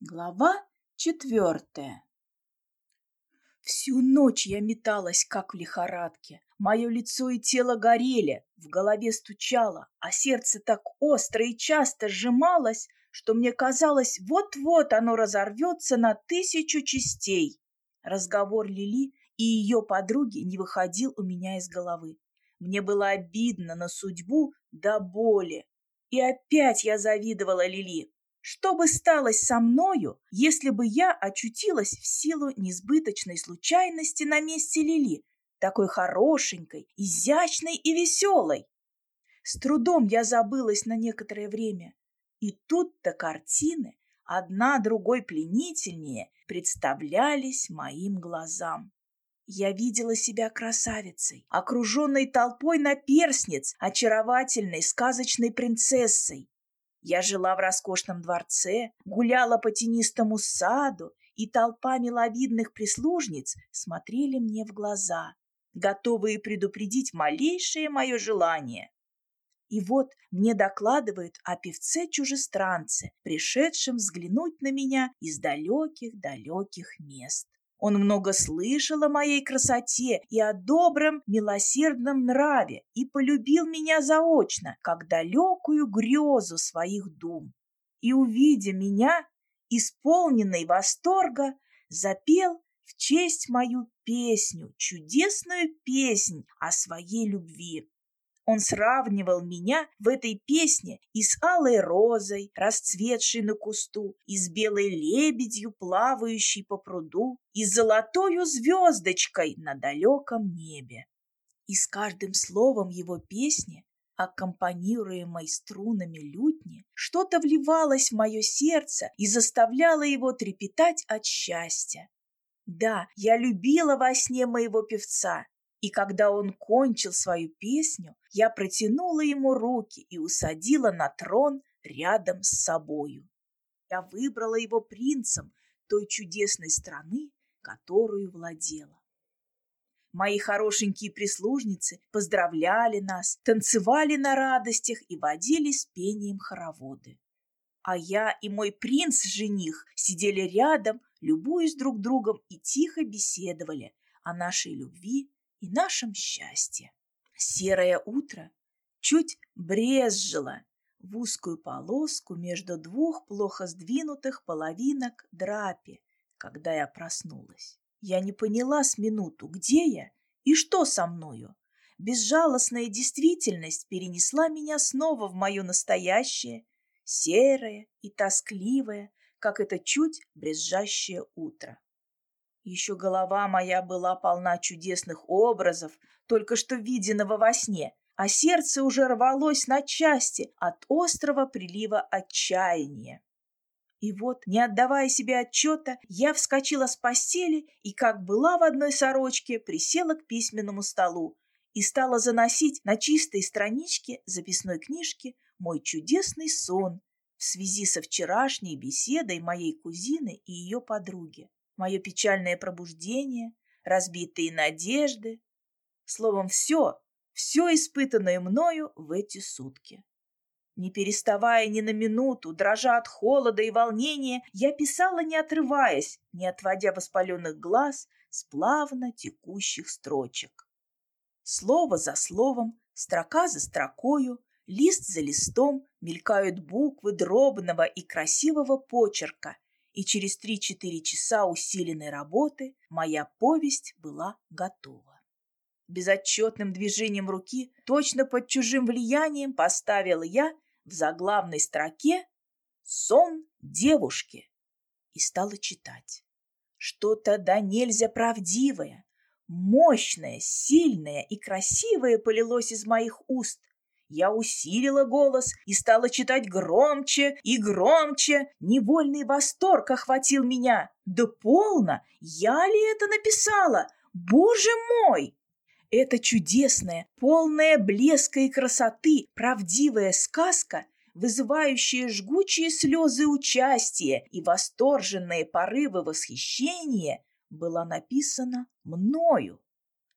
Глава четвертая Всю ночь я металась, как в лихорадке. Мое лицо и тело горели, в голове стучало, а сердце так остро и часто сжималось, что мне казалось, вот-вот оно разорвется на тысячу частей. Разговор Лили и ее подруги не выходил у меня из головы. Мне было обидно на судьбу до боли. И опять я завидовала Лили. Что бы стало со мною, если бы я очутилась в силу несбыточной случайности на месте Лили, такой хорошенькой, изящной и веселой? С трудом я забылась на некоторое время. И тут-то картины, одна другой пленительнее, представлялись моим глазам. Я видела себя красавицей, окруженной толпой наперсниц, очаровательной сказочной принцессой. Я жила в роскошном дворце, гуляла по тенистому саду, и толпа миловидных прислужниц смотрели мне в глаза, готовые предупредить малейшее мое желание. И вот мне докладывают о певце-чужестранце, пришедшем взглянуть на меня из далеких-далеких мест. Он много слышал о моей красоте и о добром, милосердном нраве и полюбил меня заочно, как далекую грезу своих дум. И, увидя меня, исполненный восторга, запел в честь мою песню, чудесную песнь о своей любви. Он сравнивал меня в этой песне и с алой розой, расцветшей на кусту, и с белой лебедью, плавающей по пруду, и с золотою звездочкой на далеком небе. И с каждым словом его песни, аккомпанируемой струнами лютни, что-то вливалось в мое сердце и заставляло его трепетать от счастья. Да, я любила во сне моего певца, и когда он кончил свою песню, я протянула ему руки и усадила на трон рядом с собою. Я выбрала его принцем той чудесной страны, которую владела. Мои хорошенькие прислужницы поздравляли нас, танцевали на радостях и водили с пением хороводы. А я и мой принц-жених сидели рядом, любуясь друг другом и тихо беседовали о нашей любви и нашем счастье. Серое утро чуть брезжило в узкую полоску между двух плохо сдвинутых половинок драпи, когда я проснулась. Я не поняла с минуту, где я и что со мною. Безжалостная действительность перенесла меня снова в мое настоящее, серое и тоскливое, как это чуть брезжащее утро. Еще голова моя была полна чудесных образов, только что виденного во сне, а сердце уже рвалось на части от острого прилива отчаяния. И вот, не отдавая себе отчета, я вскочила с постели и, как была в одной сорочке, присела к письменному столу и стала заносить на чистой страничке записной книжки мой чудесный сон в связи со вчерашней беседой моей кузины и ее подруги мое печальное пробуждение, разбитые надежды. Словом, все, все испытанное мною в эти сутки. Не переставая ни на минуту, дрожа от холода и волнения, я писала, не отрываясь, не отводя воспаленных глаз с плавно текущих строчек. Слово за словом, строка за строкою, лист за листом мелькают буквы дробного и красивого почерка, и через 3-4 часа усиленной работы моя повесть была готова. Безотчетным движением руки, точно под чужим влиянием, поставила я в заглавной строке «Сон девушки» и стала читать. Что-то да нельзя правдивое, мощное, сильное и красивое полилось из моих уст, я усилила голос и стала читать громче и громче. Невольный восторг охватил меня. Да полно! Я ли это написала? Боже мой! Это чудесная, полная блеска и красоты, правдивая сказка, вызывающая жгучие слезы участия и восторженные порывы восхищения, была написана мною.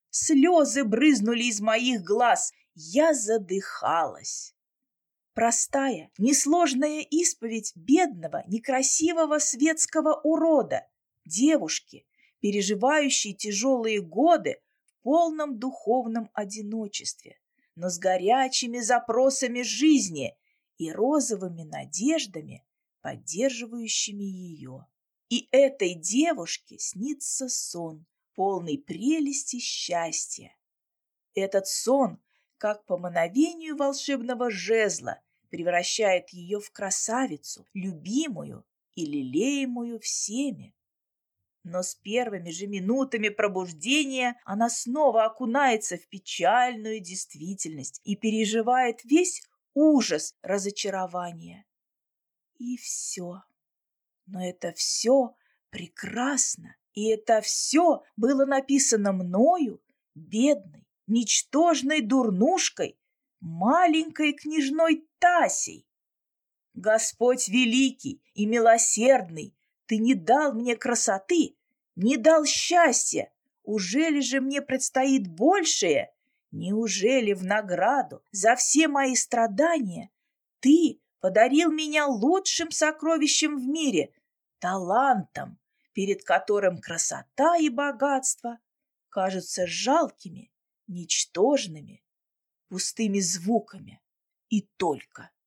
Слезы брызнули из моих глаз, я задыхалась. Простая, несложная исповедь бедного, некрасивого светского урода, девушки, переживающей тяжелые годы в полном духовном одиночестве, но с горячими запросами жизни и розовыми надеждами, поддерживающими ее. И этой девушке снится сон, полный прелести счастья. Этот сон, как по мановению волшебного жезла, превращает ее в красавицу, любимую и лелеемую всеми. Но с первыми же минутами пробуждения она снова окунается в печальную действительность и переживает весь ужас разочарования. И все. Но это все прекрасно, и это все было написано мною, бедной, ничтожной дурнушкой, маленькой княжной Тасей. Господь великий и милосердный, ты не дал мне красоты, не дал счастья. Ужели же мне предстоит большее? Неужели в награду за все мои страдания ты подарил меня лучшим сокровищем в мире, талантом, перед которым красота и богатство кажутся жалкими, ничтожными, пустыми звуками и только.